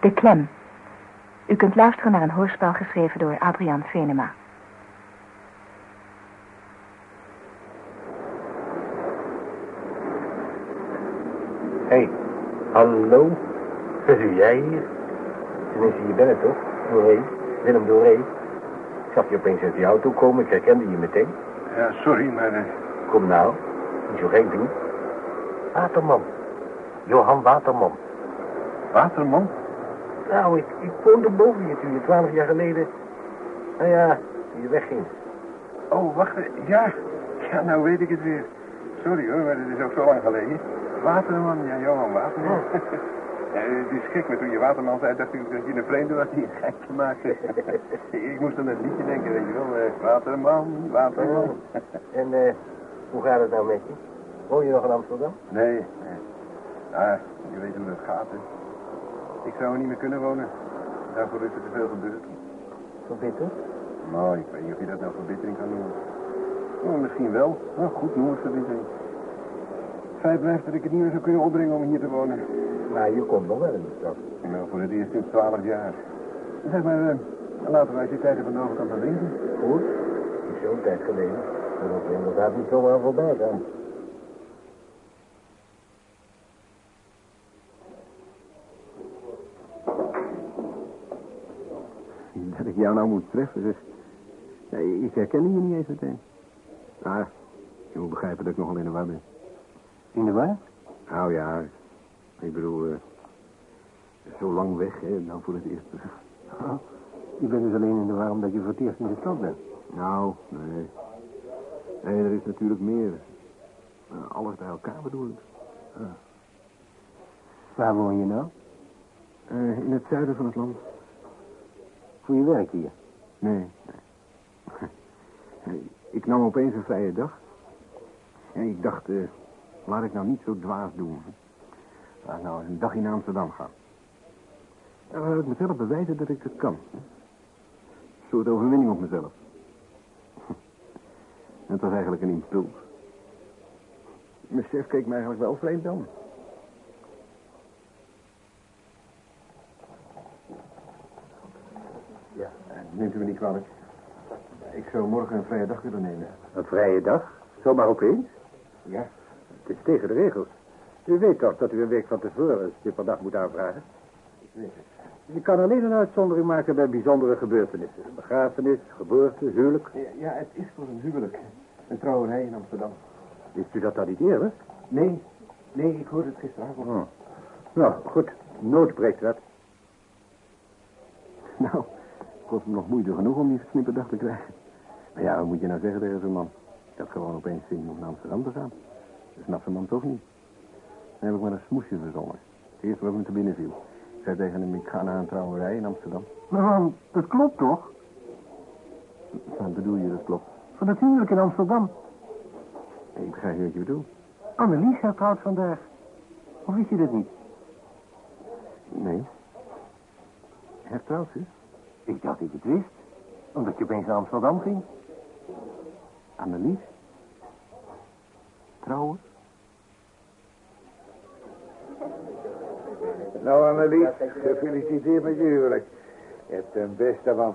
De Klem. U kunt luisteren naar een hoorspel geschreven door Adriaan Venema. Hé, hey, hallo? Is jij hier? Tenminste, je bent het toch? Doré, Willem Doré. Ik zag je opeens uit die auto komen, ik herkende je meteen. Ja, sorry, maar... Uh... Kom nou, niet zo gek doen. Waterman. Johan Waterman. Waterman? Nou, ik, ik woonde boven je toen je twaalf jaar geleden... Nou ja, toen je wegging. Oh, wacht. Ja. Ja, nou weet ik het weer. Sorry hoor, maar het is ook zo lang geleden. Waterman, ja, Johan Waterman. Ja, het is gek, maar toen je Waterman zei, dacht ik dat je een vreemde was die een geitje maakte. ik moest aan het liedje denken, weet je wel. Uh, waterman, Waterman. en uh, hoe gaat het nou met je? Woon je nog in Amsterdam? Nee, nee. Ah, je weet hoe dat gaat, hè. Ik zou er niet meer kunnen wonen. Daarvoor is er te veel gebeurd. Verbitterd? Nou, ik weet niet of je dat nou verbittering kan noemen. Oh, misschien wel. Nou, goed, noem het verbittering. Feit blijft dat ik het niet meer zou kunnen opbrengen om hier te wonen. Maar je komt nog wel in de stad. Nou, voor het eerst sinds twaalf jaar. Zeg maar, uh, laten wij die tijd van de overkant linken. Goed. Het is zo'n tijd geleden. Dat we inderdaad niet zomaar voorbij gaan. Dat ik jou nou moet treffen, zeg. Nee, ik herken je niet eens meteen. Ah, je moet begrijpen dat ik nogal in de war ben. In de war? Nou ja, ik bedoel, uh, zo lang weg, hè, nou voor het eerst. Oh, je bent dus alleen in de war omdat je voor het eerst in de stad bent? Nou, nee. Nee, er is natuurlijk meer. Uh, alles bij elkaar bedoel ik. Uh. Waar woon je nou? Uh, in het zuiden van het land. Voor je werk hier? Nee, ik nam opeens een vrije dag. En ik dacht, uh, laat ik nou niet zo dwaas doen. Laat nou een dagje naar Amsterdam gaan. Dan wil ik mezelf bewijzen dat ik het kan. Een soort overwinning op mezelf. En het was eigenlijk een impuls. Mijn chef keek me eigenlijk wel vreemd aan. Ja, neemt u me niet kwalijk. Ik zou morgen een vrije dag willen nemen. Een vrije dag? Zomaar opeens? Ja. Het is tegen de regels. U weet toch dat u een week van tevoren een stipperdag moet aanvragen? Ik weet het. Je kan alleen een uitzondering maken bij bijzondere gebeurtenissen. Een begrafenis, geboorte, huwelijk. Ja, ja, het is voor een huwelijk. Een trouwerij in Amsterdam. Wist u dat dat niet eerder? Nee, nee, ik hoorde het gisteravond. Oh. Nou, goed. Nood breekt wat. Nou, kost me nog moeite genoeg om die versnipperdag te krijgen. Maar ja, wat moet je nou zeggen tegen zo'n man? Ik had gewoon opeens zin om naar Amsterdam te gaan. Dat snapt zo'n man toch niet. Dan heb ik maar een smoesje verzonnen. Het eerste wat me te binnen viel. Ik zei tegen hem, ik ga naar een trouwerij in Amsterdam. Maar dat klopt toch? Wat bedoel je, dat klopt? Van het huwelijk in Amsterdam. Ik begrijp niet wat je bedoelt. Annelies hertrouwt vandaag. Of wist je dat niet? Nee. Hertrouwt ze? Ik dacht dat je het wist. Omdat je opeens naar Amsterdam ging. Annelies? Trouwen? Nou, Annelies, gefeliciteerd met je huwelijk. Je hebt een beste man.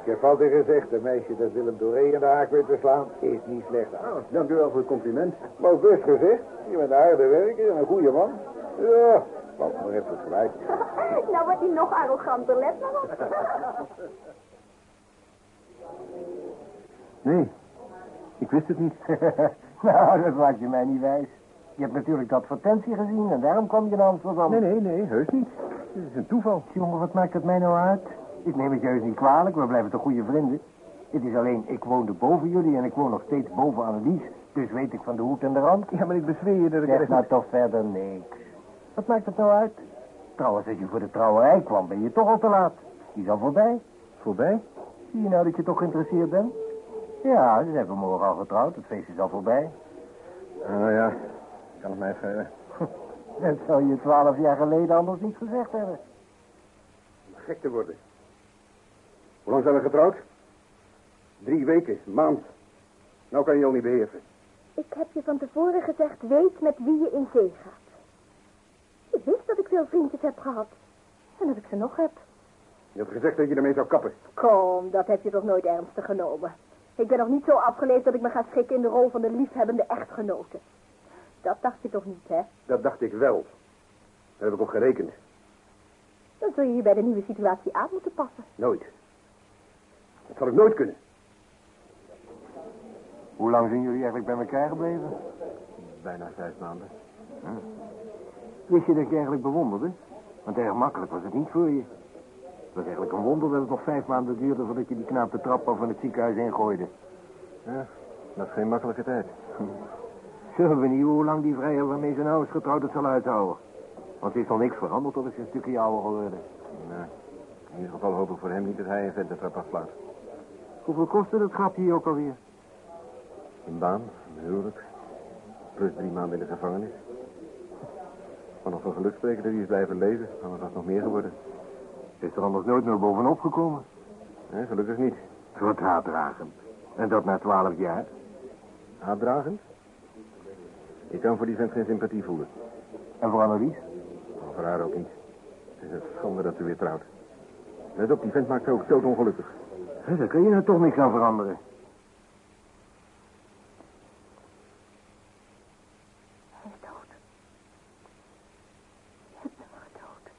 Ik heb altijd gezegd, een meisje dat Willem Doré in de haak weet te slaan, is niet slecht. Oh, dank u wel voor het compliment. Maar ook best gezegd, je bent een harde werker en een goede man. Ja, wat maar even gelijk. nou wordt hij nog arroganter, let maar op. Nee, ik wist het niet. nou, dat maakt je mij niet wijs. Je hebt natuurlijk de advertentie gezien en daarom kwam je naar Amsterdam. Nee, nee, nee, heus niet. Het is een toeval. Jongen, wat maakt het mij nou uit? Ik neem het juist niet kwalijk, we blijven toch goede vrienden. Het is alleen, ik woonde boven jullie en ik woon nog steeds boven Annelies. Dus weet ik van de hoed en de rand. Ja, maar ik bezweer je dat ik... Zeg nou toch verder niks. Wat maakt het nou uit? Trouwens, als je voor de trouwerij kwam, ben je toch al te laat. Die is al voorbij. Voorbij? Zie je nou dat je toch geïnteresseerd bent? Ja, ze hebben morgen al getrouwd. Het feest is al voorbij. Nou ja, kan het mij schelen. Dat zou je twaalf jaar geleden anders niet gezegd hebben. Gek te worden. Hoe lang zijn we getrouwd? Drie weken, een maand. Nou kan je al niet beheersen. Ik heb je van tevoren gezegd, weet met wie je in zee gaat. Je wist dat ik veel vriendjes heb gehad. En dat ik ze nog heb. Je hebt gezegd dat je ermee zou kappen. Kom, dat heb je toch nooit ernstig genomen. Ik ben nog niet zo afgeleefd dat ik me ga schikken in de rol van de liefhebbende echtgenote. Dat dacht je toch niet, hè? Dat dacht ik wel. Daar heb ik op gerekend. Dan zul je je bij de nieuwe situatie aan moeten passen. Nooit. Dat zal ik nooit kunnen. Hoe lang zijn jullie eigenlijk bij elkaar gebleven? Bijna vijf maanden. Wist je dat ik je eigenlijk bewonderde? Want erg makkelijk was het niet voor je. Het was eigenlijk een wonder dat het nog vijf maanden duurde voordat je die knaap de trap af van het ziekenhuis ingooide. Ja, dat is geen makkelijke tijd. Zullen we niet hoe lang die vrijer waarmee ze nou is getrouwd het zal uithouden? Want er is nog niks veranderd tot ik een stukje ouder geworden. Nee. In ieder geval hoop ik voor hem niet dat hij een vent de trap afslaat. Hoeveel kostte dat grapje hier ook alweer? Een baan, een huwelijk. Plus drie maanden in de gevangenis. Nog van geluk spreken dat hij is blijven leven. Anders was het nog meer geworden. Is er anders nooit meer bovenop gekomen? Nee, gelukkig niet. Wat haatdragend. En dat na twaalf jaar? Haatdragend? Ik kan voor die vent geen sympathie voelen. En voor Annelies? Voor haar ook niet. Het is een schande dat ze weer trouwt. Let op, die vent maakt ze ook doodongelukkig. Hé, daar kun je nou toch niks aan veranderen. Hij is dood. Je hebt hem gedood.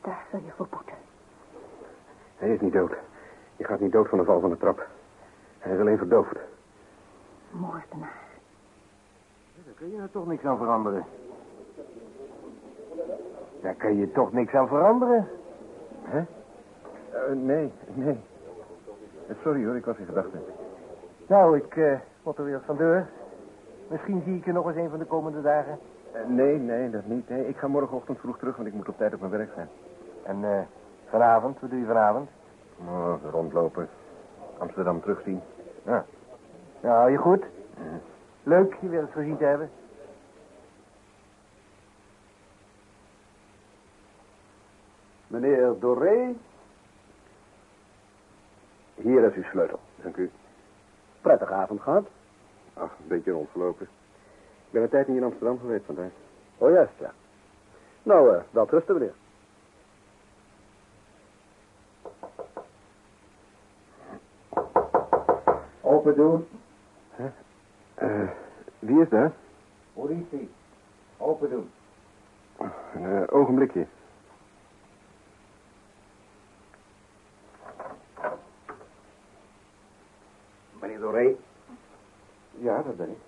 Daar zul je voor boeten. Hij is niet dood. Je gaat niet dood van de val van de trap. Hij is alleen verdoofd. Moordenaar. Nou toch niks aan veranderen. Daar kun je toch niks aan veranderen. Hè? Eh, nee, nee. Eh, Sorry hoor, ik was in gedachten. Nou, ik eh moet er weer van deur. Misschien zie ik je nog eens een van de komende dagen. Nee, nee, dat niet. Nee, ik ga morgenochtend vroeg terug, want ik moet op tijd op mijn werk zijn. En eh vanavond, wat doe je vanavond? Oh, rondlopen. Amsterdam terugzien. Ja. Hou je goed? Leuk je weer eens gezien te hebben. Meneer Doré? Hier is uw sleutel. Dank u. Prettige avond gehad. Ach, een beetje rondgelopen. Ik ben een tijd niet in Amsterdam geweest vandaag. Oh, juist, ja. Nou, eh, wel rusten, meneer. Open doen. Eh, wie is daar? Politie. Open doen. Een eh, ogenblikje. Meneer Doré, Ja, dat ben ik.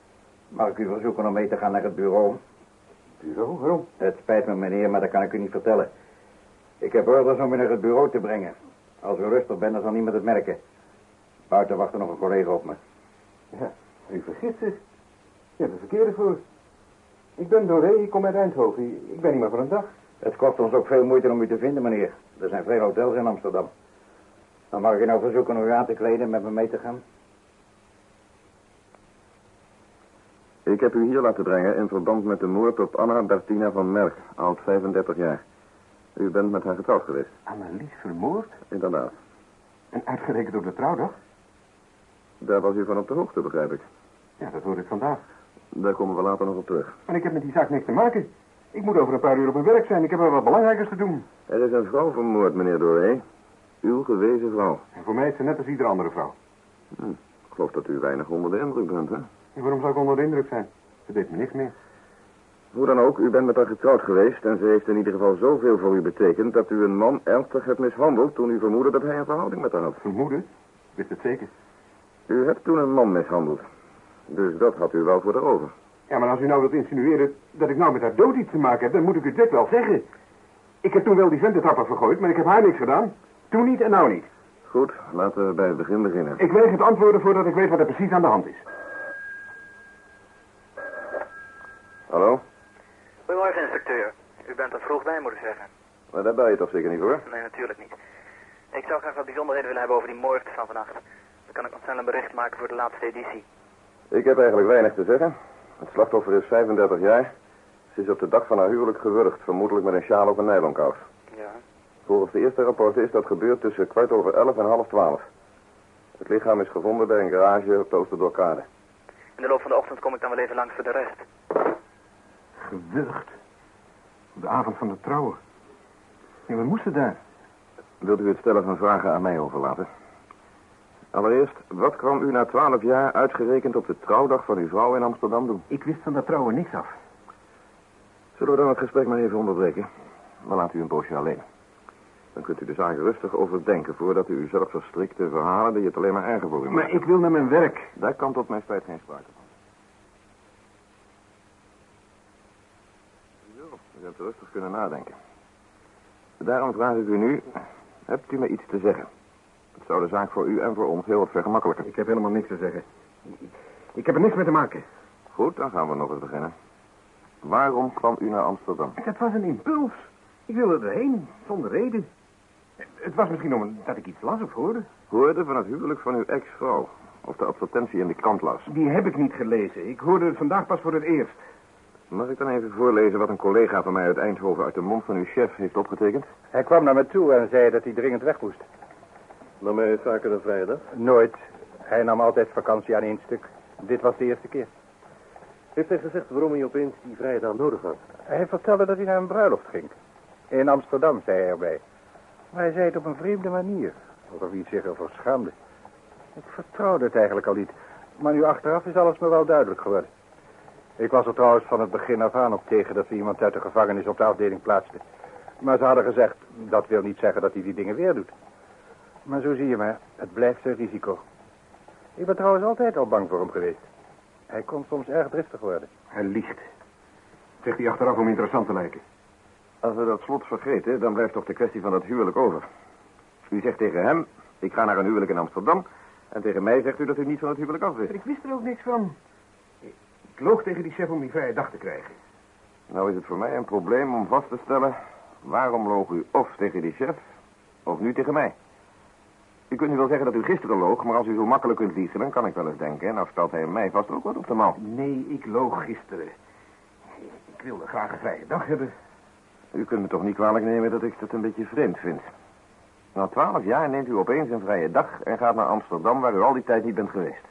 mag ik u verzoeken om mee te gaan naar het bureau? Bureau, waarom? Het spijt me, meneer, maar dat kan ik u niet vertellen. Ik heb orders om u naar het bureau te brengen. Als u rustig bent, dan zal niemand het merken. Buiten wacht er nog een collega op me. Ja, u vergist zich. Je hebt een verkeerde voor. Ik ben Doré, ik kom uit Eindhoven. Ik ben hier maar voor een dag. Het kost ons ook veel moeite om u te vinden, meneer. Er zijn veel hotels in Amsterdam. Dan mag ik u nou verzoeken om u aan te kleden en met me mee te gaan? Heb u hier laten brengen in verband met de moord op Anna Bertina van Merk, oud 35 jaar. U bent met haar getrouwd geweest. Annelies vermoord? Inderdaad. En uitgerekend op de trouwdag? Daar was u van op de hoogte, begrijp ik. Ja, dat hoor ik vandaag. Daar komen we later nog op terug. En ik heb met die zaak niks te maken. Ik moet over een paar uur op mijn werk zijn. Ik heb er wat belangrijkers te doen. Er is een vrouw vermoord, meneer Doré. Uw gewezen vrouw. En voor mij is ze net als iedere andere vrouw. Hm. Ik geloof dat u weinig onder de indruk bent, hè? En waarom zou ik onder de indruk zijn? Ze deed me niks meer. Hoe dan ook, u bent met haar getrouwd geweest... en ze heeft in ieder geval zoveel voor u betekend... dat u een man ernstig hebt mishandeld... toen u vermoedde dat hij een verhouding met haar had. Vermoeden? Ik wist het zeker. U hebt toen een man mishandeld. Dus dat had u wel voor de over. Ja, maar als u nou wilt insinueren dat ik nou met haar dood iets te maken heb... dan moet ik u dit wel zeggen. Ik heb toen wel die vententrapper vergooid, maar ik heb haar niks gedaan. Toen niet en nou niet. Goed, laten we bij het begin beginnen. Ik weig het antwoorden voordat ik weet wat er precies aan de hand is. Hallo? Goedemorgen, inspecteur. U bent er vroeg bij, moet ik zeggen. Maar daar ben je toch zeker niet voor? Nee, natuurlijk niet. Ik zou graag wat bijzonderheden willen hebben over die moord van vannacht. Dan kan ik nog snel een bericht maken voor de laatste editie. Ik heb eigenlijk weinig te zeggen. Het slachtoffer is 35 jaar. Ze is op de dag van haar huwelijk gewurgd, vermoedelijk met een sjaal of een nylonkous. Ja. Volgens de eerste rapporten is dat gebeurd tussen kwart over elf en half twaalf. Het lichaam is gevonden bij een garage op de Oosterdorkade. In de loop van de ochtend kom ik dan wel even langs voor de rest. Gewurgd. Op de avond van de trouwen. Ja, we moesten daar. Wilt u het stellen van vragen aan mij overlaten? Allereerst, wat kwam u na twaalf jaar uitgerekend op de trouwdag van uw vrouw in Amsterdam doen? Ik wist van dat trouwen niks af. Zullen we dan het gesprek maar even onderbreken? Dan laat u een poosje alleen. Dan kunt u de zaak rustig overdenken voordat u uzelf verstrikt in verhalen die het alleen maar erger voor u Maar ik wil naar mijn werk. Daar kan tot mijn spijt geen sprake van. Hebt rustig kunnen nadenken. Daarom vraag ik u nu, hebt u me iets te zeggen? Het zou de zaak voor u en voor ons heel wat vergemakkelijker. Ik heb helemaal niks te zeggen. Ik heb er niks mee te maken. Goed, dan gaan we nog eens beginnen. Waarom kwam u naar Amsterdam? Dat was een impuls. Ik wilde erheen, zonder reden. Het was misschien omdat ik iets las of hoorde. Hoorde van het huwelijk van uw ex-vrouw. Of de advertentie in de krant las. Die heb ik niet gelezen. Ik hoorde het vandaag pas voor het eerst. Mag ik dan even voorlezen wat een collega van mij uit Eindhoven uit de mond van uw chef heeft opgetekend? Hij kwam naar me toe en zei dat hij dringend weg moest. Dan ben je vaker dan vrijdag. Nooit. Hij nam altijd vakantie aan één stuk. Dit was de eerste keer. Heeft hij gezegd waarom hij opeens die vrije dag nodig had? Hij vertelde dat hij naar een bruiloft ging. In Amsterdam, zei hij erbij. Maar hij zei het op een vreemde manier. Alsof hij zich ervoor schaamde. Ik vertrouwde het eigenlijk al niet. Maar nu achteraf is alles me wel duidelijk geworden. Ik was er trouwens van het begin af aan op tegen dat ze iemand uit de gevangenis op de afdeling plaatsten. Maar ze hadden gezegd, dat wil niet zeggen dat hij die dingen weer doet. Maar zo zie je maar, het blijft een risico. Ik ben trouwens altijd al bang voor hem geweest. Hij kon soms erg driftig worden. Hij liegt. Zegt hij achteraf om interessant te lijken. Als we dat slot vergeten, dan blijft toch de kwestie van dat huwelijk over. U zegt tegen hem, ik ga naar een huwelijk in Amsterdam. En tegen mij zegt u dat u niet van het huwelijk af wist. Ik wist er ook niks van. Loog tegen die chef om die vrije dag te krijgen. Nou is het voor mij een probleem om vast te stellen... waarom loog u of tegen die chef, of nu tegen mij? U kunt nu wel zeggen dat u gisteren loog, maar als u zo makkelijk kunt liegen... dan kan ik wel eens denken, nou stelt hij mij vast ook wat op de man. Nee, ik loog gisteren. Ik wilde graag een vrije dag hebben. U kunt me toch niet kwalijk nemen dat ik dat een beetje vreemd vind. Na twaalf jaar neemt u opeens een vrije dag en gaat naar Amsterdam... waar u al die tijd niet bent geweest.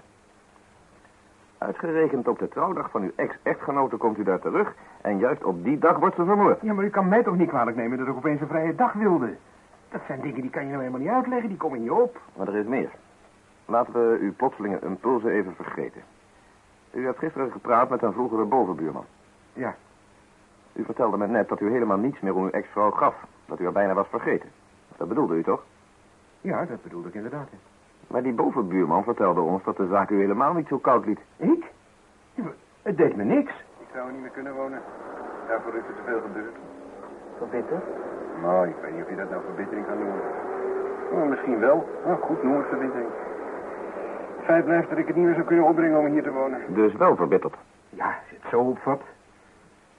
Uitgerekend op de trouwdag van uw ex-echtgenote komt u daar terug... en juist op die dag wordt ze vermoord. Ja, maar u kan mij toch niet kwalijk nemen dat ik opeens een vrije dag wilde. Dat zijn dingen die kan je nou helemaal niet uitleggen, die komen niet op. Maar er is meer. Laten we uw plotselinge impulsen even vergeten. U hebt gisteren gepraat met een vroegere bovenbuurman. Ja. U vertelde me net dat u helemaal niets meer om uw ex-vrouw gaf. Dat u haar bijna was vergeten. Dat bedoelde u toch? Ja, dat bedoelde ik inderdaad. Maar die bovenbuurman vertelde ons dat de zaak u helemaal niet zo koud liet. Ik? Het deed me niks. Ik zou er niet meer kunnen wonen. Daarvoor is er te veel gebeurd. Verbitterd? Nou, ik weet niet of je dat nou verbittering kan noemen. Oh, misschien wel. Nou, goed, noem het verbittering. Feit blijft dat ik het niet meer zou kunnen opbrengen om hier te wonen. Dus wel verbitterd. Ja, als je het zo opvat.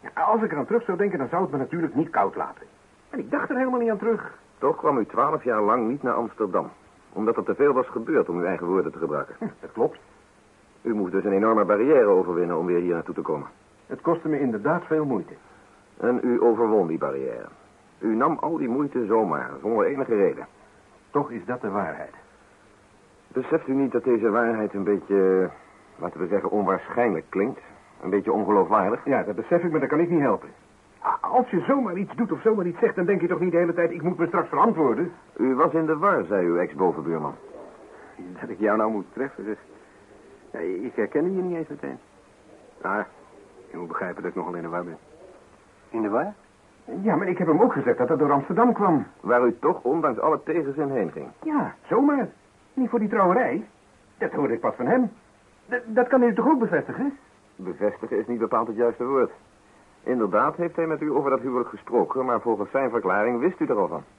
Ja, als ik eraan terug zou denken, dan zou het me natuurlijk niet koud laten. En ik dacht er helemaal niet aan terug. Toch kwam u twaalf jaar lang niet naar Amsterdam. Omdat er te veel was gebeurd om uw eigen woorden te gebruiken. Hm, dat klopt. U moest dus een enorme barrière overwinnen om weer hier naartoe te komen. Het kostte me inderdaad veel moeite. En u overwon die barrière. U nam al die moeite zomaar, zonder enige reden. Toch is dat de waarheid. Beseft u niet dat deze waarheid een beetje, laten we zeggen, onwaarschijnlijk klinkt? Een beetje ongeloofwaardig? Ja, dat besef ik, maar dat kan ik niet helpen. Als je zomaar iets doet of zomaar iets zegt, dan denk je toch niet de hele tijd... ik moet me straks verantwoorden? U was in de war, zei uw ex-bovenbuurman. Dat ik jou nou moet treffen, zeg. Ja, ik herkende je niet eens meteen. Ah, je moet begrijpen dat ik nogal in de war ben. In de war? Ja, maar ik heb hem ook gezegd dat dat door Amsterdam kwam. Waar u toch ondanks alle tegenzin heen ging. Ja, zomaar. Niet voor die trouwerij. Dat hoorde ik pas van hem. Dat, dat kan hij toch ook bevestigen? Bevestigen is niet bepaald het juiste woord. Inderdaad heeft hij met u over dat huwelijk gesproken, maar volgens zijn verklaring wist u er al van.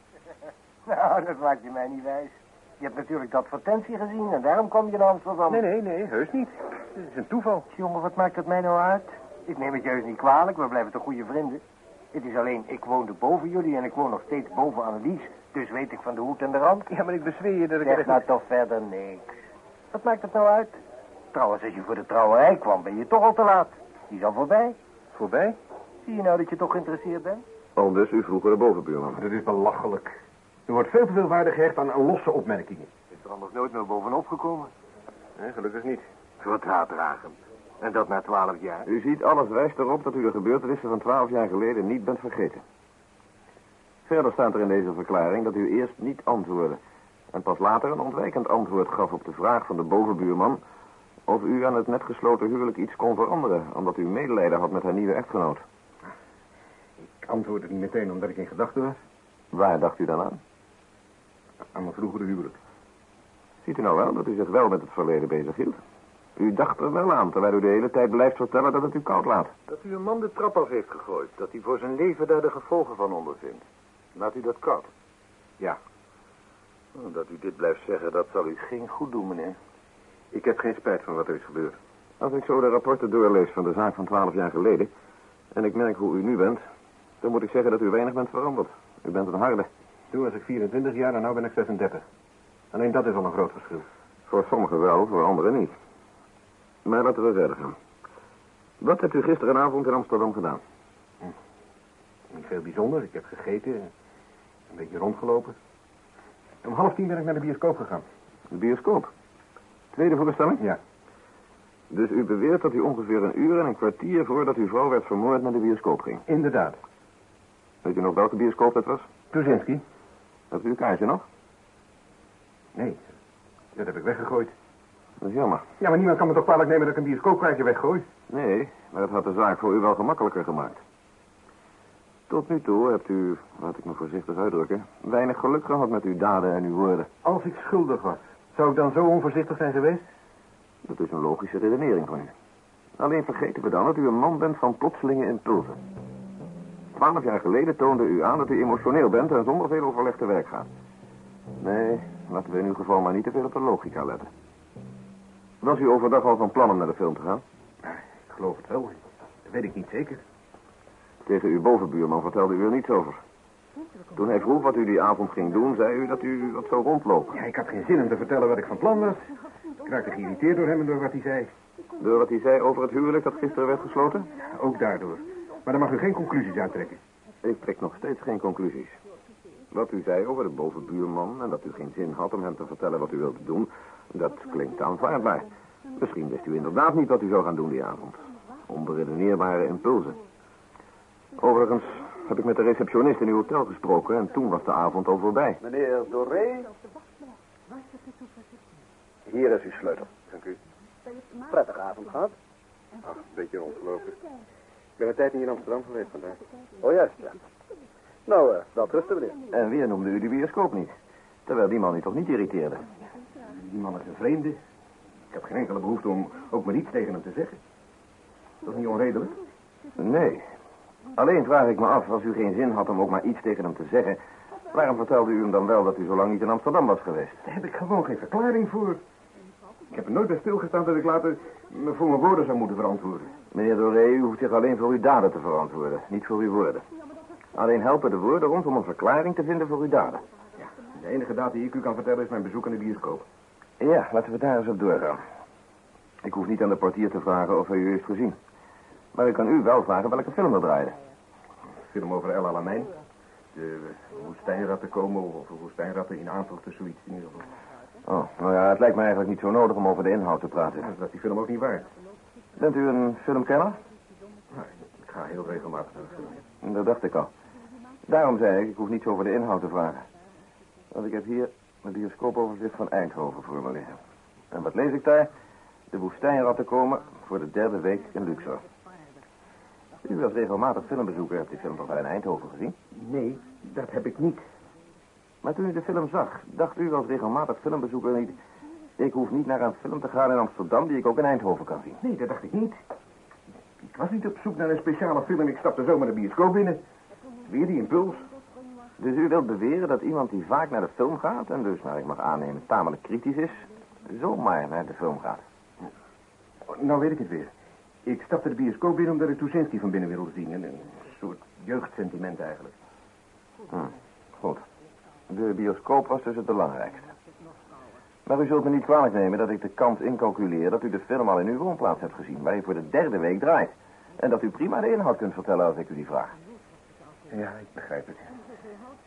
Nou, dat maakt je mij niet wijs. Je hebt natuurlijk de advertentie gezien en daarom kom je naar Amsterdam. Nee, nee, nee, heus niet. Het is een toeval. Jongen, wat maakt het mij nou uit? Ik neem het juist niet kwalijk, we blijven toch goede vrienden. Het is alleen, ik woonde boven jullie en ik woon nog steeds boven Annelies. Dus weet ik van de hoed en de rand. Ja, maar ik bezweer je dat ik... Zeg erg- nou toch verder niks. Wat maakt het nou uit? Trouwens, als je voor de trouwerij kwam, ben je toch al te laat. Die is al voorbij. Voorbij? Zie je nou dat je toch geïnteresseerd bent? Al dus uw vroegere bovenbuurman. Dat is belachelijk. Er wordt veel te veel waarde gehecht aan losse opmerkingen. Is er anders nooit meer bovenop gekomen? Nee, gelukkig niet. Wat haatdragend. En dat na twaalf jaar? U ziet, alles wijst erop dat u de gebeurtenissen van twaalf jaar geleden niet bent vergeten. Verder staat er in deze verklaring dat u eerst niet antwoordde... en pas later een ontwijkend antwoord gaf op de vraag van de bovenbuurman... of u aan het net gesloten huwelijk iets kon veranderen... omdat u medelijden had met haar nieuwe echtgenoot. Ik antwoordde niet meteen omdat ik in gedachten was. Waar dacht u dan aan? Aan mijn vroegere huwelijk. Ziet u nou wel dat u zich wel met het verleden bezighield? U dacht er wel aan, terwijl u de hele tijd blijft vertellen dat het u koud laat. Dat u een man de trap af heeft gegooid. Dat hij voor zijn leven daar de gevolgen van ondervindt. Laat u dat koud? Ja. Oh, Dat u dit blijft zeggen, dat zal u geen goed doen, meneer. Ik heb geen spijt van wat er is gebeurd. Als ik zo de rapporten doorlees van de zaak van twaalf jaar geleden... en ik merk hoe u nu bent... dan moet ik zeggen dat u weinig bent veranderd. U bent een harde. Toen was ik 24 jaar en nu ben ik 36. Alleen dat is al een groot verschil. Voor sommigen wel, voor anderen niet. Maar laten we verder gaan. Wat hebt u gisterenavond in Amsterdam gedaan? Niet veel bijzonder. Ik heb gegeten, een beetje rondgelopen. Om half tien ben ik naar de bioscoop gegaan. De bioscoop. Tweede voorstelling? Ja. Dus u beweert dat u ongeveer een uur en een kwartier voordat uw vrouw werd vermoord naar de bioscoop ging. Inderdaad. Weet u nog welke bioscoop dat was? Tuzinski? Hebt u uw kaartje nog? Nee, dat heb ik weggegooid. Dat is jammer. Ja, maar niemand kan me toch kwalijk nemen dat ik een bioscoopkaartje weggooi? Nee, maar het had de zaak voor u wel gemakkelijker gemaakt. Tot nu toe hebt u, laat ik me voorzichtig uitdrukken, weinig geluk gehad met uw daden en uw woorden. Als ik schuldig was, zou ik dan zo onvoorzichtig zijn geweest? Dat is een logische redenering van u. Alleen vergeten we dan dat u een man bent van plotselinge impulsen. Twaalf jaar geleden toonde u aan dat u emotioneel bent en zonder veel overleg te werk gaat. Nee, laten we in uw geval maar niet te veel op de logica letten. Was u overdag al van plan om naar de film te gaan? Ik geloof het wel. Dat weet ik niet zeker. Tegen uw bovenbuurman vertelde u er niets over. Toen hij vroeg wat u die avond ging doen, zei u dat u wat zou rondlopen. Ja, ik had geen zin om te vertellen wat ik van plan was. Ik raakte geïrriteerd door hem en door wat hij zei. Door wat hij zei over het huwelijk dat gisteren werd gesloten? Ook daardoor. Maar daar mag u geen conclusies uit trekken. Ik trek nog steeds geen conclusies. Wat u zei over de bovenbuurman en dat u geen zin had om hem te vertellen wat u wilde doen, dat klinkt aanvaardbaar. Misschien wist u inderdaad niet wat u zou gaan doen die avond. Onberedeneerbare impulsen. Overigens heb ik met de receptionist in uw hotel gesproken en toen was de avond al voorbij. Meneer Doré? Hier is uw sleutel. Dank u. Prettige avond gehad. Ach, een beetje rondgelopen. Ik ben een tijd niet in Amsterdam geweest vandaag. Oh, juist, ja. Nou, eh, wel rusten, meneer. En weer noemde u de bioscoop niet. Terwijl die man u toch niet irriteerde. Die man is een vreemde. Ik heb geen enkele behoefte om ook maar iets tegen hem te zeggen. Dat is niet onredelijk. Nee. Alleen vraag ik me af, als u geen zin had om ook maar iets tegen hem te zeggen... waarom vertelde u hem dan wel dat u zo lang niet in Amsterdam was geweest? Daar heb ik gewoon geen verklaring voor. Ik heb er nooit bij stilgestaan dat ik later me voor mijn woorden zou moeten verantwoorden. Meneer Doré, u hoeft zich alleen voor uw daden te verantwoorden, niet voor uw woorden. Alleen helpen de woorden ons om een verklaring te vinden voor uw daden. Ja, de enige daad die ik u kan vertellen is mijn bezoek aan de bioscoop. Ja, laten we daar eens op doorgaan. Ik hoef niet aan de portier te vragen of hij u heeft gezien. Maar ik kan u wel vragen welke film er draaide. Film over El Alamein. De woestijnratten komen of de woestijnratten in aantocht of zoiets in ieder geval. Oh, nou ja, het lijkt me eigenlijk niet zo nodig om over de inhoud te praten. Ja, dat is die film ook niet waard. Bent u een filmkenner? Ik ga heel regelmatig naar de film. Dat dacht ik al. Daarom zei ik, ik hoef niet zo over de inhoud te vragen. Want ik heb hier een bioscoopoverzicht van Eindhoven voor me liggen. En wat lees ik daar? De woestijnratten komen voor de derde week in Luxor. U als regelmatig filmbezoeker hebt die film wel in Eindhoven gezien? Nee, dat heb ik niet. Maar toen u de film zag, dacht u als regelmatig filmbezoeker niet... Ik hoef niet naar een film te gaan in Amsterdam die ik ook in Eindhoven kan zien. Nee, dat dacht ik niet. Ik was niet op zoek naar een speciale film. Ik stapte zomaar de bioscoop binnen. Weer die impuls. Dus u wilt beweren dat iemand die vaak naar de film gaat... en dus, naar ik mag aannemen, tamelijk kritisch is... zomaar naar de film gaat. Nou weet ik het weer. Ik stapte de bioscoop binnen omdat ik Tuzinski van binnen wilde zien. Een, een soort jeugdsentiment eigenlijk. Hm, goed. De bioscoop was dus het belangrijkste. Maar u zult me niet kwalijk nemen dat ik de kans incalculeer... dat u de film al in uw woonplaats hebt gezien... waar u voor de derde week draait. En dat u prima de inhoud kunt vertellen als ik u die vraag. Ja, ik begrijp het.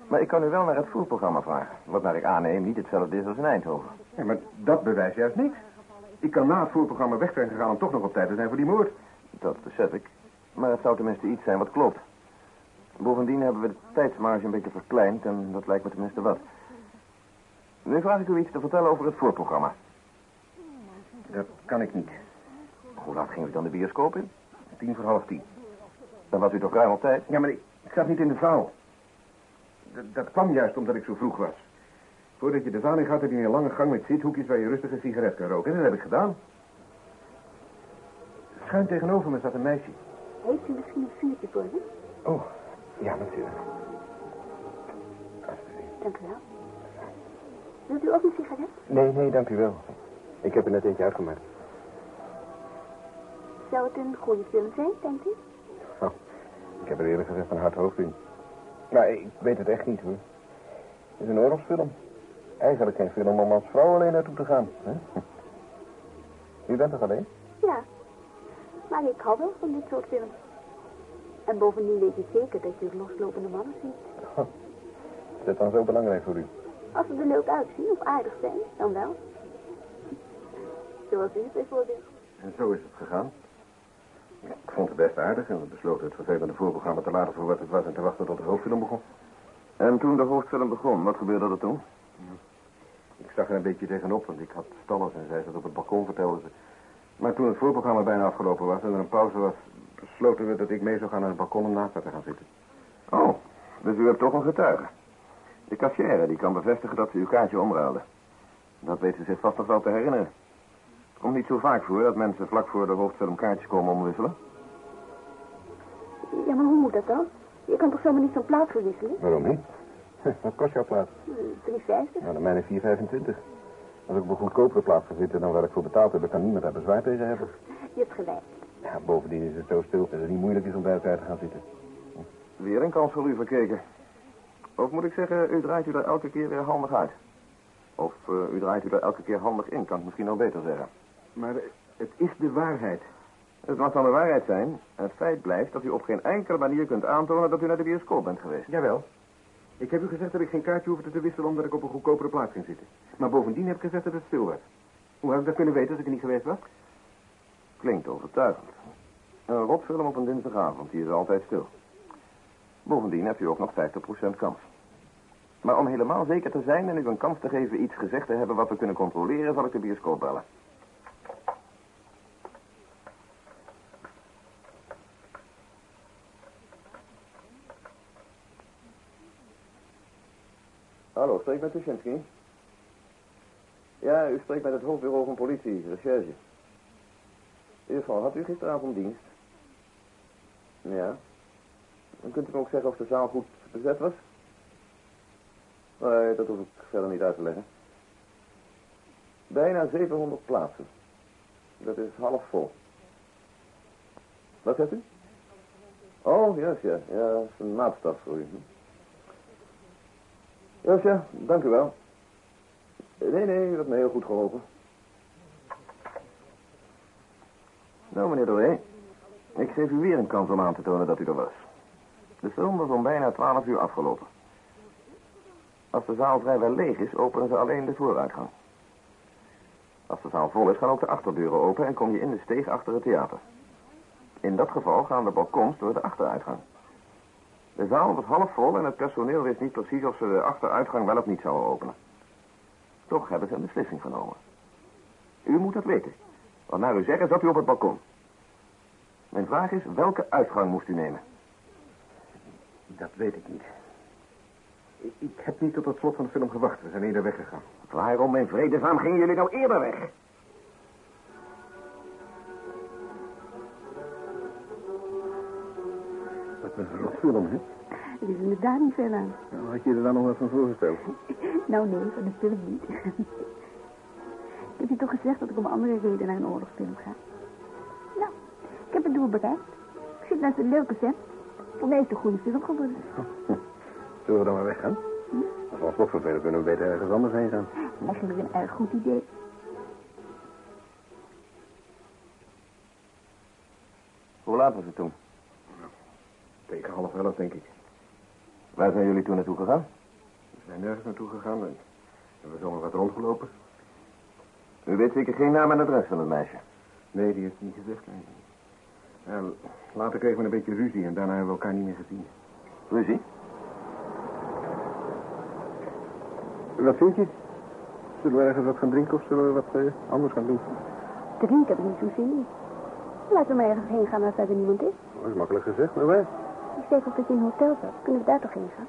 Maar ik kan u wel naar het voerprogramma vragen. Wat naar ik aanneem niet hetzelfde is als in Eindhoven. Ja, maar dat bewijst juist niks. Ik kan na het voorprogramma weg zijn gegaan om toch nog op tijd te zijn voor die moord. Dat besef ik. Maar het zou tenminste iets zijn wat klopt. Bovendien hebben we de tijdsmarge een beetje verkleind en dat lijkt me tenminste wat. Nu vraag ik u iets te vertellen over het voorprogramma. Dat kan ik niet. Hoe laat ging u dan de bioscoop in? Tien voor half tien. Dan was u toch ruim op tijd? Ja, maar ik, ik zat niet in de zaal. Dat, dat kwam juist omdat ik zo vroeg was. Voordat je de zaal in gaat, heb je een lange gang met zithoekjes waar je rustig een sigaret kan roken. En dat heb ik gedaan. Schuin tegenover me zat een meisje. Heeft u misschien een vuurtje voor me? Oh, ja, natuurlijk. Alsjeblieft. Dank u wel. Wilt u ook een sigaret? Nee, nee, dank u wel. Ik heb er net eentje uitgemaakt. Zou het een goede film zijn, denkt u? Oh, ik heb er eerlijk gezegd een hard hoofd in. Maar ik weet het echt niet, hoor. Het is een oorlogsfilm. Eigenlijk geen film om als vrouw alleen naartoe te gaan. Hè? U bent toch alleen? Ja. Maar ik hou wel van dit soort films. En bovendien weet u zeker dat je loslopende mannen ziet. Is dat dan zo belangrijk voor u? Als ze er leuk uitzien of aardig zijn, dan wel. Zoals u bijvoorbeeld. En zo is het gegaan. Ja, ik vond het best aardig en we besloten het vervelende voorprogramma te laten voor wat het was en te wachten tot de hoofdfilm begon. En toen de hoofdfilm begon, wat gebeurde er toen? Ik zag er een beetje tegenop, want ik had stalles en zij zat op het balkon, vertelde ze. Maar toen het voorprogramma bijna afgelopen was en er een pauze was, besloten we dat ik mee zou gaan naar het balkon om naast haar te gaan zitten. Oh, dus u hebt toch een getuige. De kassière die kan bevestigen dat ze uw kaartje omruilde. Dat weet ze zich vast nog wel te herinneren. Het komt niet zo vaak voor dat mensen vlak voor de hoofdfilm kaartjes komen omwisselen. Ja, maar hoe moet dat dan? Je kan toch zomaar niet zo'n plaats verwisselen? Waarom niet? Wat kost jouw plaats? Hm, 3,50? Nou, de mijne 4,25. Als ik op een goedkopere plaats ga zitten dan waar ik voor betaald heb, dan kan niemand daar bezwaar tegen hebben. Je hebt gelijk. Ja, bovendien is het zo stil dat het niet moeilijk is om bij elkaar te gaan zitten. Weer een kans voor u verkeken. Of moet ik zeggen, u draait u er elke keer weer handig uit. Of eh, u draait u er elke keer handig in, kan ik misschien nog beter zeggen. Maar het is de waarheid. Het mag dan de waarheid zijn. Het feit blijft dat u op geen enkele manier kunt aantonen dat u naar de bioscoop bent geweest. Jawel. Ik heb u gezegd dat ik geen kaartje hoefde te wisselen omdat ik op een goedkopere plaats ging zitten. Maar bovendien heb ik gezegd dat het stil was. Hoe had ik dat kunnen weten als ik er niet geweest was? Klinkt overtuigend. Een rotfilm op een dinsdagavond, die is altijd stil. Bovendien hebt u ook nog 50% kans. Maar om helemaal zeker te zijn en u een kans te geven iets gezegd te hebben wat we kunnen controleren, zal ik de bioscoop bellen. Hallo, spreek met Tuschinski. Ja, u spreekt met het hoofdbureau van politie, recherche. Juffrouw, had u gisteravond dienst? Ja. Dan kunt u me ook zeggen of de zaal goed bezet was? Nee, dat hoef ik verder niet uit te leggen. Bijna 700 plaatsen. Dat is half vol. Wat zegt u? Oh, juist, ja. Ja, dat is een maatstaf voor u. Juist, ja. Dank u wel. Nee, nee, u hebt me heel goed geholpen. Nou, meneer Doré. Ik geef u weer een kans om aan te tonen dat u er was. De film was om bijna 12 uur afgelopen. Als de zaal vrijwel leeg is, openen ze alleen de vooruitgang. Als de zaal vol is, gaan ook de achterdeuren open en kom je in de steeg achter het theater. In dat geval gaan de balkons door de achteruitgang. De zaal was half vol en het personeel wist niet precies of ze de achteruitgang wel of niet zouden openen. Toch hebben ze een beslissing genomen. U moet dat weten. Want naar u zeggen zat u op het balkon. Mijn vraag is, welke uitgang moest u nemen? Dat weet ik niet. Ik, ik heb niet tot het slot van de film gewacht. We zijn eerder weggegaan. Waarom in vredesnaam gingen jullie nou eerder weg? Wat een rotfilm, hè? Het is inderdaad niet veel aan. Nou, had je er dan nog wat van voorgesteld? Nou nee, van de film niet. ik heb je toch gezegd dat ik om een andere reden naar een oorlogsfilm ga. Nou, ik heb het doel bereikt. Ik zit naast een leuke set. Voor mij is het een goede film geworden. Zullen we dan maar weggaan? Als we ons nog vervelen, kunnen we beter ergens anders heen gaan. Eigenlijk een erg goed idee. Hoe laat was het toen? Tegen half elf, denk ik. Waar zijn jullie toen naartoe gegaan? We zijn nergens naartoe gegaan en hebben we zomaar wat rondgelopen. U weet zeker geen naam en adres van het meisje? Nee, die heeft niet gezegd. Nee. Ja, later kregen we een beetje ruzie en daarna hebben we elkaar niet meer gezien. Ruzie? Wat vind je? Zullen we ergens wat gaan drinken of zullen we wat eh, anders gaan doen? Drinken heb ik niet zo'n zin in. Laten we maar ergens heen gaan waar verder niemand is. Dat is makkelijk gezegd, maar wij. Ik zei toch dat je in een hotel zat. Kunnen we daar toch heen gaan?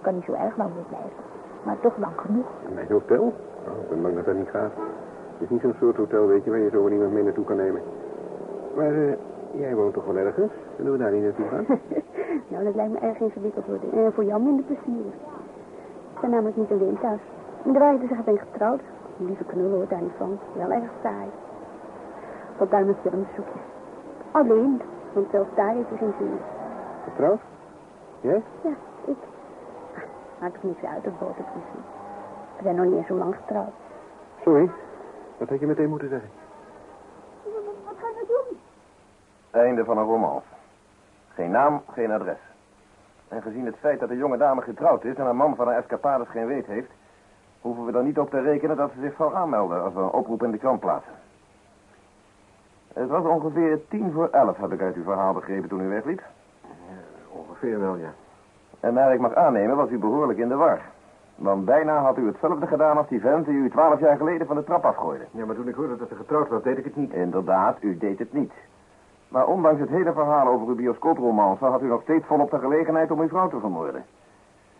Kan niet zo erg lang meer blijven. Maar toch lang genoeg. Mijn hotel? Oh, ik ben bang dat dat niet gaat. Het is niet zo'n soort hotel, weet je, waar je zo iemand mee naartoe kan nemen. Maar eh, jij woont toch wel ergens? Zullen we daar niet naartoe gaan? nou, dat lijkt me erg ingewikkeld worden. En voor jou minder plezierig. Ik ben namelijk niet alleen thuis. In de waarheid is ben getrouwd. Lieve knullen hoort daar niet van. Wel erg saai. Tot daar mijn filmzoekjes. Alleen, want zelfs daar heeft hij geen zin in. Getrouwd? Jij? Ja, ik. Maakt toch niks uit, dat boterprisie. We zijn nog niet eens zo lang getrouwd. Sorry, dat had je meteen moeten zeggen. Wat ga je nou doen? Einde van een romans. Geen naam, geen adres. En gezien het feit dat de jonge dame getrouwd is en haar man van haar escapades geen weet heeft, hoeven we er niet op te rekenen dat ze zich zal aanmelden als we een oproep in de krant plaatsen. Het was ongeveer tien voor elf, heb ik uit uw verhaal begrepen toen u wegliep. Ongeveer wel, ja. En naar ik mag aannemen was u behoorlijk in de war. Want bijna had u hetzelfde gedaan als die vent die u twaalf jaar geleden van de trap afgooide. Ja, maar toen ik hoorde dat ze getrouwd was, deed ik het niet. Inderdaad, u deed het niet. Maar ondanks het hele verhaal over uw bioscoopromance had u nog steeds volop de gelegenheid om uw vrouw te vermoorden.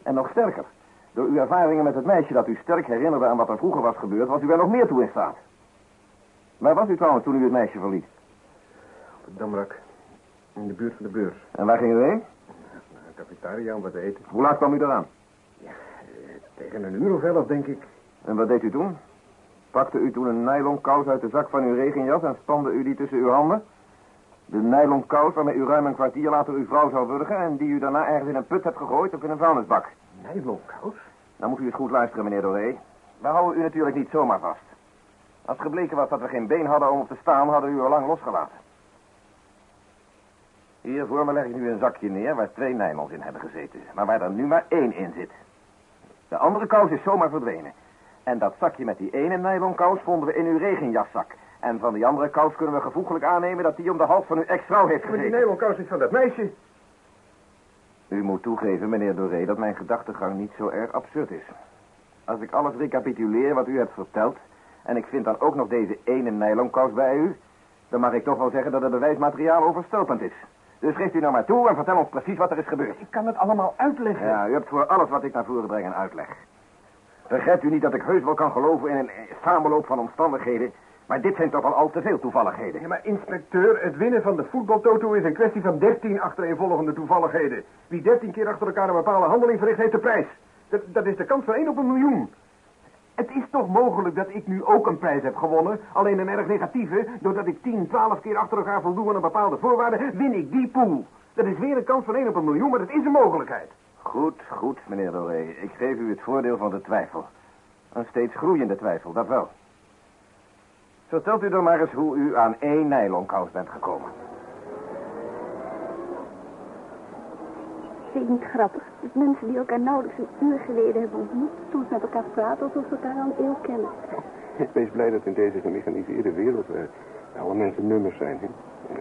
En nog sterker, door uw ervaringen met het meisje dat u sterk herinnerde aan wat er vroeger was gebeurd, was u er nog meer toe in staat. Waar was u trouwens toen u het meisje verliet? Op het Damrak. In de buurt van de beurs. En waar ging u heen? Naar een cafetaria om wat te eten. Hoe laat kwam u eraan? Tegen een uur of elf, denk ik. En wat deed u toen? Pakte u toen een nylon kous uit de zak van uw regenjas en spande u die tussen uw handen? De nylon kous waarmee u ruim een kwartier later uw vrouw zou wurgen en die u daarna ergens in een put hebt gegooid of in een vuilnisbak. Nylon kous? Dan moet u eens goed luisteren, meneer Doré. We houden u natuurlijk niet zomaar vast. Als gebleken was dat we geen been hadden om op te staan, hadden we u al lang losgelaten. Hier voor me leg ik nu een zakje neer waar twee nylons in hebben gezeten, maar waar er nu maar één in zit. De andere kous is zomaar verdwenen. En dat zakje met die ene nylon kous vonden we in uw regenjaszak. En van die andere kous kunnen we gevoeglijk aannemen dat die om de hals van uw ex-vrouw heeft Maar die gezeten. nylon kous is van dat meisje. U moet toegeven, meneer Doré, dat mijn gedachtegang niet zo erg absurd is. Als ik alles recapituleer wat u hebt verteld... en ik vind dan ook nog deze ene nylonkous bij u... dan mag ik toch wel zeggen dat het bewijsmateriaal overstelpend is. Dus geeft u nou maar toe en vertel ons precies wat er is gebeurd. Ik kan het allemaal uitleggen. Ja, u hebt voor alles wat ik naar voren breng een uitleg. Begrijpt u niet dat ik heus wel kan geloven in een samenloop van omstandigheden... maar dit zijn toch wel al te veel toevalligheden. Ja, maar inspecteur, het winnen van de voetbaltoto is een kwestie van dertien achtereenvolgende toevalligheden. Wie dertien keer achter elkaar een bepaalde handeling verricht, heeft de prijs. Dat, dat is de kans van één op een miljoen. Het is toch mogelijk dat ik nu ook een prijs heb gewonnen, alleen een erg negatieve. Doordat ik tien, twaalf keer achter elkaar voldoe aan een bepaalde voorwaarde, win ik die pool. Dat is weer een kans van één op een miljoen, maar dat is een mogelijkheid. Goed, goed, meneer Doré. Ik geef u het voordeel van de twijfel. Een steeds groeiende twijfel, dat wel. Vertelt u dan maar eens hoe u aan één nylonkous bent gekomen. Vind je niet grappig? Dat mensen die elkaar nauwelijks een uur geleden hebben ontmoet... soms met elkaar praten alsof ze elkaar al een eeuw kennen. Wees blij dat in deze gemechaniseerde wereld eh, alle mensen nummers zijn. Hè?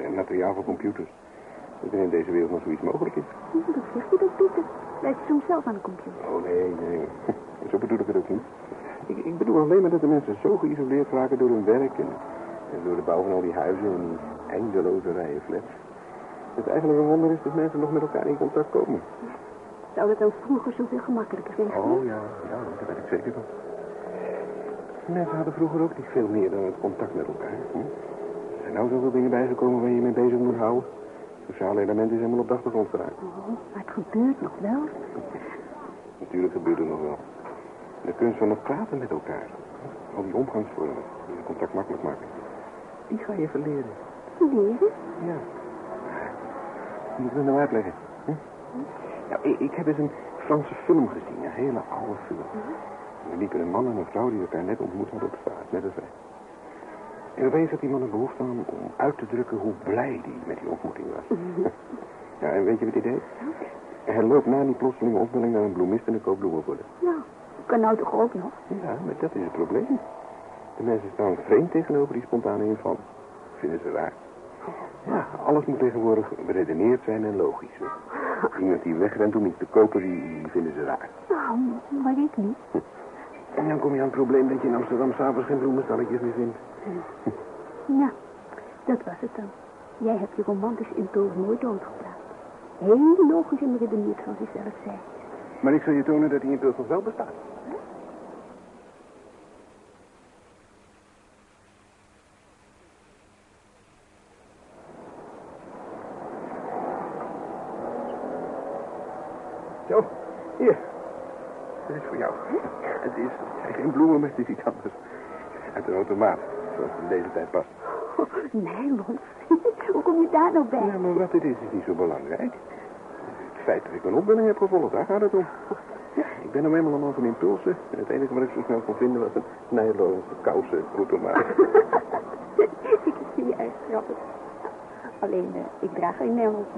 En materiaal voor computers. Dat er in deze wereld nog zoiets mogelijk is. Dat zegt hij toch, Pieter? Lijkt soms zelf aan de computer. Oh nee, nee. Zo bedoel ik het ook niet. Ik, ik bedoel alleen maar dat de mensen zo geïsoleerd raken door hun werk en, en door de bouw van al die huizen en die eindeloze rijen flats. Het eigenlijk een wonder is dat mensen nog met elkaar in contact komen. Zou dat dan vroeger zoveel gemakkelijker zijn? Oh ja, ja, daar ben ik zeker van. Mensen hadden vroeger ook niet veel meer dan het contact met elkaar. Hm? Er zijn nou zoveel dingen bijgekomen waar je mee bezig moet houden. Sociale element is helemaal op de achtergrond geraakt. Oh, maar het gebeurt nog wel. Natuurlijk gebeurt het nog wel. De kunst van het praten met elkaar. Al die omgangsvormen die het contact makkelijk maken. Die ga je verleren. Leren? Ja. Moet ik het nou uitleggen? Hm? Ja, ik, ik heb eens een Franse film gezien. Een hele oude film. En er liepen een man en een vrouw die elkaar net ontmoet hadden op straat. Net als wij. En opeens had die man een behoefte aan om uit te drukken hoe blij hij met die ontmoeting was. ja, en weet je wat hij deed? Hij loopt na die plotselinge opwelling naar een bloemist en een koop bloemen voor haar. Kan nou toch ook nog? Ja, maar dat is het probleem. De mensen staan vreemd tegenover die spontane invallen. Vinden ze raar. Ja, alles moet tegenwoordig beredeneerd zijn en logisch. Hè. Iemand die wegrent om iets te kopen, die, vinden ze raar. Nou, maar ik niet. En dan kom je aan het probleem dat je in Amsterdam s'avonds geen bloemenstalletjes meer vindt. Nou, dat was het dan. Jij hebt je romantische impuls nooit doodgeplaatst. Heel logisch en redeneerd van zichzelf zei. Maar ik zal je tonen dat die impuls nog wel bestaat. Zo, hier. Dit is voor jou. Het is het zijn geen bloemen, maar het is iets anders. Uit een automaat, zoals het in deze tijd past. Nee, Lons. Hoe kom je daar nou bij? Ja, maar wat het is, is niet zo belangrijk. Het feit dat ik een opwelling heb gevolgd, daar gaat het om. Ja, ik ben nou eenmaal een man van impulsen. En het enige wat ik zo snel kon vinden was een nijloze kousen automaat. ik zie je echt grappig. Alleen, eh, ik draag geen Nederlands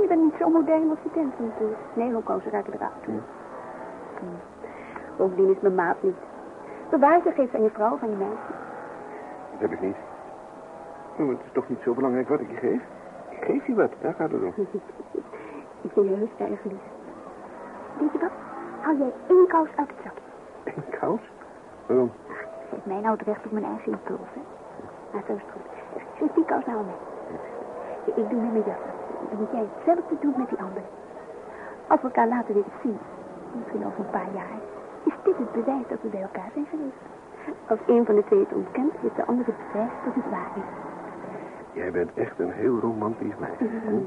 Je bent niet zo modern als je denkt, want uh, Nederlandse raken eruit. Hm. Hm. Bovendien is mijn maat niet. Bewaar ze, geef ze aan je vrouw aan je meisje. Dat heb ik niet. Maar het is toch niet zo belangrijk wat ik je geef? Geef je wat, daar gaat het om. ik ben je heus erg lief. Weet je wat? Hou jij één kous uit het zakje. Eén kous? Waarom? Geef mij nou het recht op mijn eigen impuls, hè. Nou, zo is het goed. Geef die kous nou mee. Ik doe nu mijn jas. Dan moet jij hetzelfde doen met die andere. Als we elkaar later weer zien, misschien over een paar jaar, is dit het bewijs dat we bij elkaar zijn geweest. Als een van de twee het ontkent, is de andere het bewijs dat het waar is. Jij bent echt een heel romantisch meisje. hè?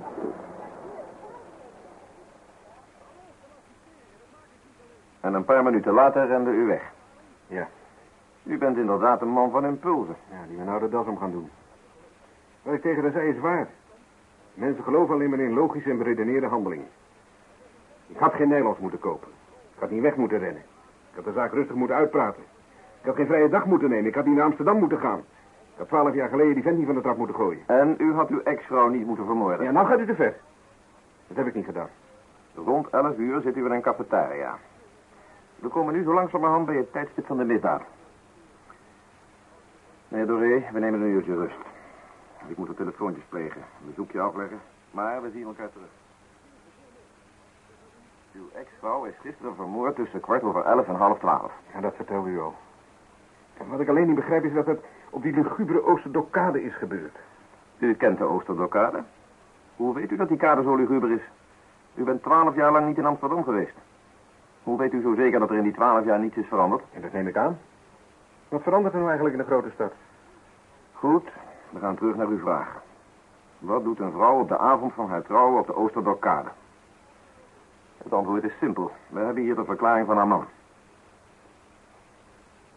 En een paar minuten later rende u weg. Ja. U bent inderdaad een man van impulsen. Ja, die we nou de das om gaan doen. Wat ik tegen haar zei is waar. Mensen geloven alleen maar in logische en beredeneerde handelingen. Ik had geen Nederlands moeten kopen. Ik had niet weg moeten rennen. Ik had de zaak rustig moeten uitpraten. Ik had geen vrije dag moeten nemen. Ik had niet naar Amsterdam moeten gaan. Ik had twaalf jaar geleden die vent niet van de trap moeten gooien. En u had uw ex-vrouw niet moeten vermoorden. Ja, nou gaat u te ver. Dat heb ik niet gedaan. Rond 11 uur zit u in een cafetaria. We komen nu zo langzamerhand bij het tijdstip van de misdaad. Nee, Doré, we nemen een uurtje rust. Ik moet de telefoontjes plegen, een bezoekje afleggen. Maar we zien elkaar terug. Uw ex-vrouw is gisteren vermoord tussen kwart over elf en half twaalf. Ja, dat vertelde u al. En wat ik alleen niet begrijp is dat het op die lugubere Oosterdokade is gebeurd. U kent de Oosterdokade. Hoe weet u dat die kade zo luguber is? U bent twaalf jaar lang niet in Amsterdam geweest. Hoe weet u zo zeker dat er in die twaalf jaar niets is veranderd? En dat neem ik aan. Wat verandert er nou eigenlijk in de grote stad? Goed, we gaan terug naar uw vraag. Wat doet een vrouw op de avond van haar trouwen op de Oosterdokade? Het antwoord is simpel. We hebben hier de verklaring van haar man.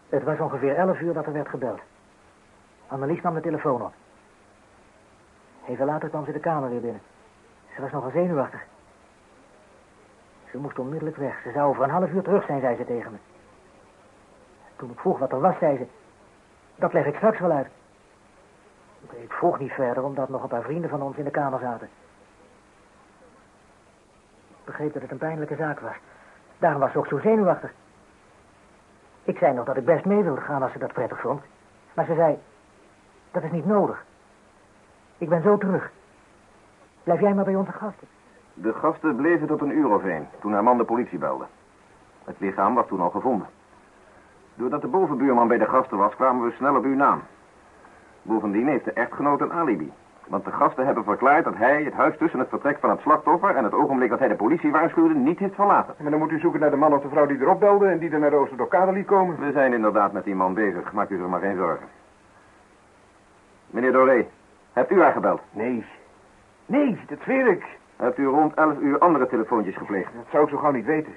Het was ongeveer elf uur dat er werd gebeld. Annelies nam de telefoon op. Even later kwam ze de kamer weer binnen. Ze was nogal zenuwachtig. Ze moest onmiddellijk weg. Ze zou over een half uur terug zijn, zei ze tegen me. Toen ik vroeg wat er was, zei ze... Dat leg ik straks wel uit. Ik vroeg niet verder, omdat nog een paar vrienden van ons in de kamer zaten. Ik begreep dat het een pijnlijke zaak was. Daarom was ze ook zo zenuwachtig. Ik zei nog dat ik best mee wilde gaan als ze dat prettig vond. Maar ze zei, dat is niet nodig. Ik ben zo terug. Blijf jij maar bij onze gasten. De gasten bleven tot een uur of één, toen haar man de politie belde. Het lichaam was toen al gevonden. Doordat de bovenbuurman bij de gasten was, kwamen we snel op uw naam. Bovendien heeft de echtgenoot een alibi. Want de gasten hebben verklaard dat hij het huis tussen het vertrek van het slachtoffer... en het ogenblik dat hij de politie waarschuwde niet heeft verlaten. Maar dan moet u zoeken naar de man of de vrouw die erop belde... en die er naar de Oosterdokade liet komen. We zijn inderdaad met die man bezig. Maakt u zich maar geen zorgen. Meneer Doré, hebt u haar gebeld? Nee. Nee, dat zweer ik. Hebt u rond 11 uur andere telefoontjes gepleegd? Dat zou ik zo gauw niet weten.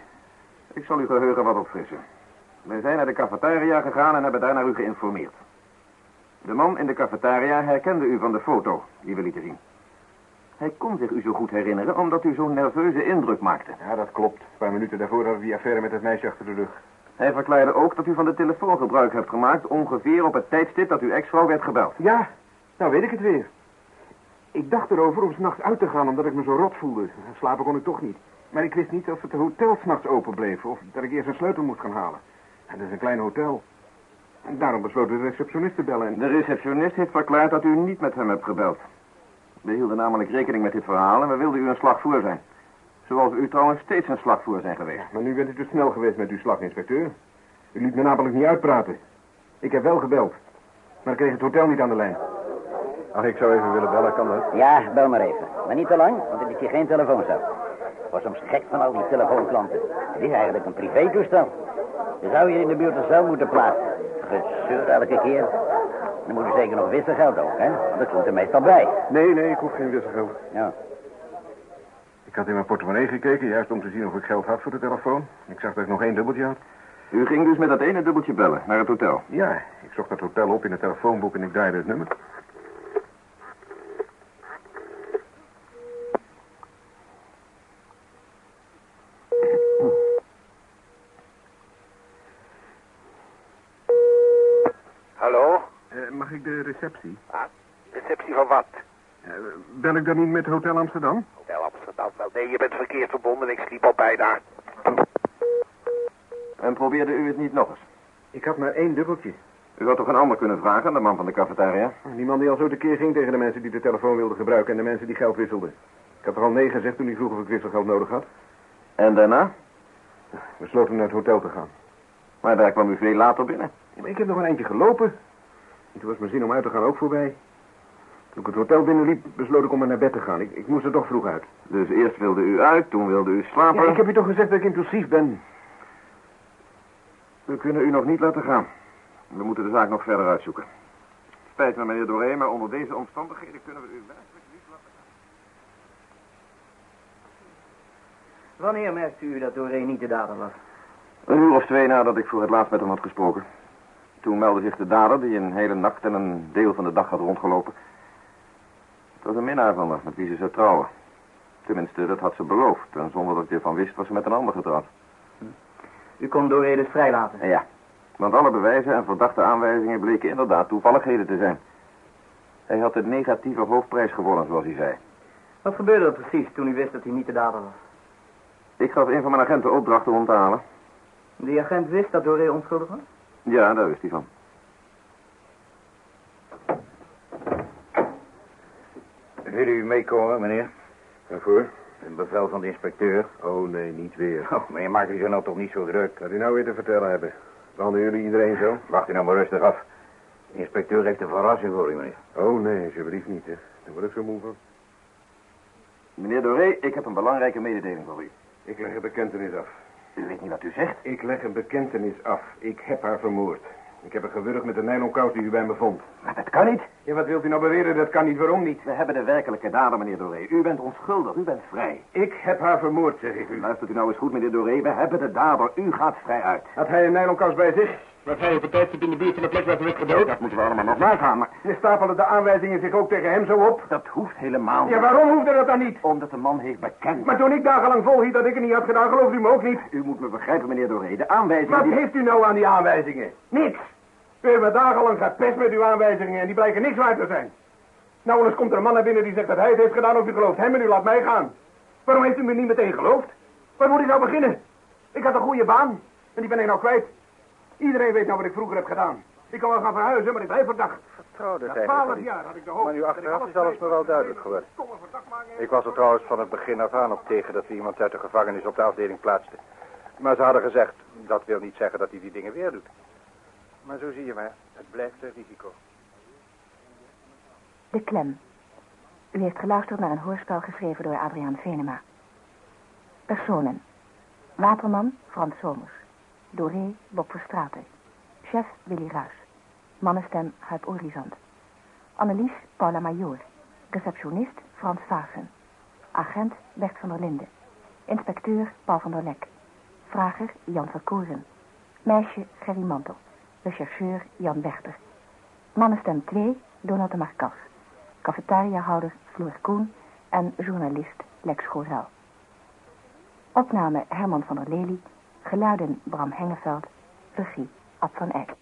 Ik zal uw geheugen wat opfrissen. We zijn naar de cafetaria gegaan en hebben daar naar u geïnformeerd. De man in de cafetaria herkende u van de foto die we lieten zien. Hij kon zich u zo goed herinneren omdat u zo'n nerveuze indruk maakte. Ja, dat klopt. Een paar minuten daarvoor hadden we die affaire met het meisje achter de rug. Hij verklaarde ook dat u van de telefoon gebruik hebt gemaakt... ongeveer op het tijdstip dat uw ex-vrouw werd gebeld. Ja, nou weet ik het weer. Ik dacht erover om s'nachts uit te gaan omdat ik me zo rot voelde. Slapen kon ik toch niet. Maar ik wist niet of het hotel s'nachts open bleef... of dat ik eerst een sleutel moest gaan halen. En dat is een klein hotel. En daarom besloot de receptionist te bellen. En... De receptionist heeft verklaard dat u niet met hem hebt gebeld. We hielden namelijk rekening met dit verhaal en we wilden u een slag voor zijn. Zoals u trouwens steeds een slag voor zijn geweest. Maar nu bent u te snel geweest met uw slaginspecteur. U liet me namelijk niet uitpraten. Ik heb wel gebeld. Maar ik kreeg het hotel niet aan de lijn. Ach, ik zou even willen bellen, kan dat? Ja, bel maar even. Maar niet te lang, want het is hier geen telefooncel. Ik word soms gek van al die telefoonklanten. Het is eigenlijk een privétoestel. Je zou hier in de buurt een cel moeten plaatsen. Gezeur elke keer. Dan moet u zeker nog wisselgeld ook, hè? Want dat komt er meestal bij. Nee, nee, ik hoef geen wisselgeld. Ja. Ik had in mijn portemonnee gekeken, juist om te zien of ik geld had voor de telefoon. Ik zag dat ik nog één dubbeltje had. U ging dus met dat ene dubbeltje bellen naar het hotel. Ja, ik zocht dat hotel op in het telefoonboek en ik draaide het nummer. Hallo? Eh, mag ik de receptie? Ah, receptie van wat? Eh, bel ik dan niet met Hotel Amsterdam? Hotel Amsterdam. Wel, nee, je bent verkeerd verbonden. Ik sliep al bijna. En probeerde u het niet nog eens? Ik had maar één dubbeltje. U had toch een ander kunnen vragen aan de man van de cafetaria? Die man die al zo tekeer ging tegen de mensen die de telefoon wilden gebruiken en de mensen die geld wisselden. Ik had er al nee gezegd toen hij vroeg of ik wisselgeld nodig had. En daarna? We besloten naar het hotel te gaan. Maar daar kwam u veel later binnen. Ja, maar ik heb nog een eindje gelopen. En toen was mijn zin om uit te gaan ook voorbij. Toen ik het hotel binnenliep, besloot ik om maar naar bed te gaan. Ik, ik moest er toch vroeg uit. Dus eerst wilde u uit, toen wilde u slapen. Ja, ik heb je toch gezegd dat ik impulsief ben. We kunnen u nog niet laten gaan. We moeten de zaak nog verder uitzoeken. Spijt me, meneer Doré, maar onder deze omstandigheden kunnen we u werkelijk niet laten gaan. Wanneer merkte u dat Doré niet de dader was? Een uur of twee nadat ik voor het laatst met hem had gesproken. Toen meldde zich de dader, die een hele nacht en een deel van de dag had rondgelopen. Het was een minnaar van haar, met wie ze zou trouwen. Tenminste, dat had ze beloofd. En zonder dat ik ervan wist, was ze met een ander getrouwd. U kon Doré dus vrijlaten? En ja, want alle bewijzen en verdachte aanwijzingen bleken inderdaad toevalligheden te zijn. Hij had de negatieve hoofdprijs gewonnen, zoals hij zei. Wat gebeurde er precies toen u wist dat hij niet de dader was? Ik gaf een van mijn agenten opdrachten om te halen. Die agent wist dat Doré onschuldig was? Ja, daar wist hij van. Wil u meekomen, meneer? Waarvoor? Een bevel van de inspecteur. Oh, nee, niet weer. Oh, meneer, maakt u zich nou toch niet zo druk? Wat u nou weer te vertellen hebben. Behandelen jullie iedereen zo? Wacht u nou maar rustig af. De inspecteur heeft een verrassing voor u, meneer. Oh, nee, alsjeblieft niet, hè. Daar word ik zo moe van. Meneer Doré, ik heb een belangrijke mededeling voor u. Ik leg een bekentenis af. U weet niet wat u zegt. Ik leg een bekentenis af. Ik heb haar vermoord. Ik heb haar gewurgd met de nylonkous die u bij me vond. Maar dat kan niet. Ja, wat wilt u nou beweren? Dat kan niet. Waarom niet? We hebben de werkelijke dader, meneer Doré. U bent onschuldig, u bent vrij. Ik heb haar vermoord, zeg ik u. Luistert u nou eens goed, meneer Doré. We hebben de dader. U gaat vrij uit. Had hij een nylonkous bij zich? Was hij op het tijdstip in de buurt van de plek waar ze werd gedood? Dat moeten we allemaal nog nagaan, maar Je stapelen de aanwijzingen zich ook tegen hem zo op? dat hoeft helemaal niet. Ja, waarom hoefde dat dan niet? Omdat de man heeft bekend. Maar toen ik dagenlang volhield dat ik het niet had gedaan, gelooft u me ook niet? U moet me begrijpen, meneer Doré. De aanwijzingen Wat die... heeft u nou aan die aanwijzingen? Niks. U heeft me dagenlang gepest met uw aanwijzingen en die blijken niks waard te zijn. Nou, eens komt er een man naar binnen die zegt dat hij het heeft gedaan of u gelooft hem en u laat mij gaan. Waarom heeft u me niet meteen geloofd? Waar moet ik nou beginnen? Ik had een goede baan en die ben ik nou kwijt. Iedereen weet nou wat ik vroeger heb gedaan. Ik kan wel gaan verhuizen, maar ik blijf verdacht. Trouwens, Na twaalf jaar had ik de hoop. Maar nu achteraf is alles me wel duidelijk geworden. Ik was er trouwens van het begin af aan op tegen dat we iemand uit de gevangenis op de afdeling plaatsten. Maar ze hadden gezegd, dat wil niet zeggen dat hij die dingen weer doet. Maar zo zie je maar, het blijft een risico. De klem. U heeft geluisterd naar een hoorspel geschreven door Adriaan Venema. Personen. Waterman Frans Somers. Doré Bob Verstraeten. Chef Willy Ruis. Mannenstem Huip Orizant. Annelies Paula Major. Receptionist Frans Vaassen. Agent Bert van der Linden. Inspecteur Paul van der Lek. Vrager Jan Verkoren. Meisje Gerry Mantel. Rechercheur Jan Wechter. Mannenstem 2 Donald de Marcas. Cafetariahouder Floor Koen en journalist Lex Gorel. Opname Herman van der Lely. Geluiden Bram Hengeveld. Regie Ab van Eyck.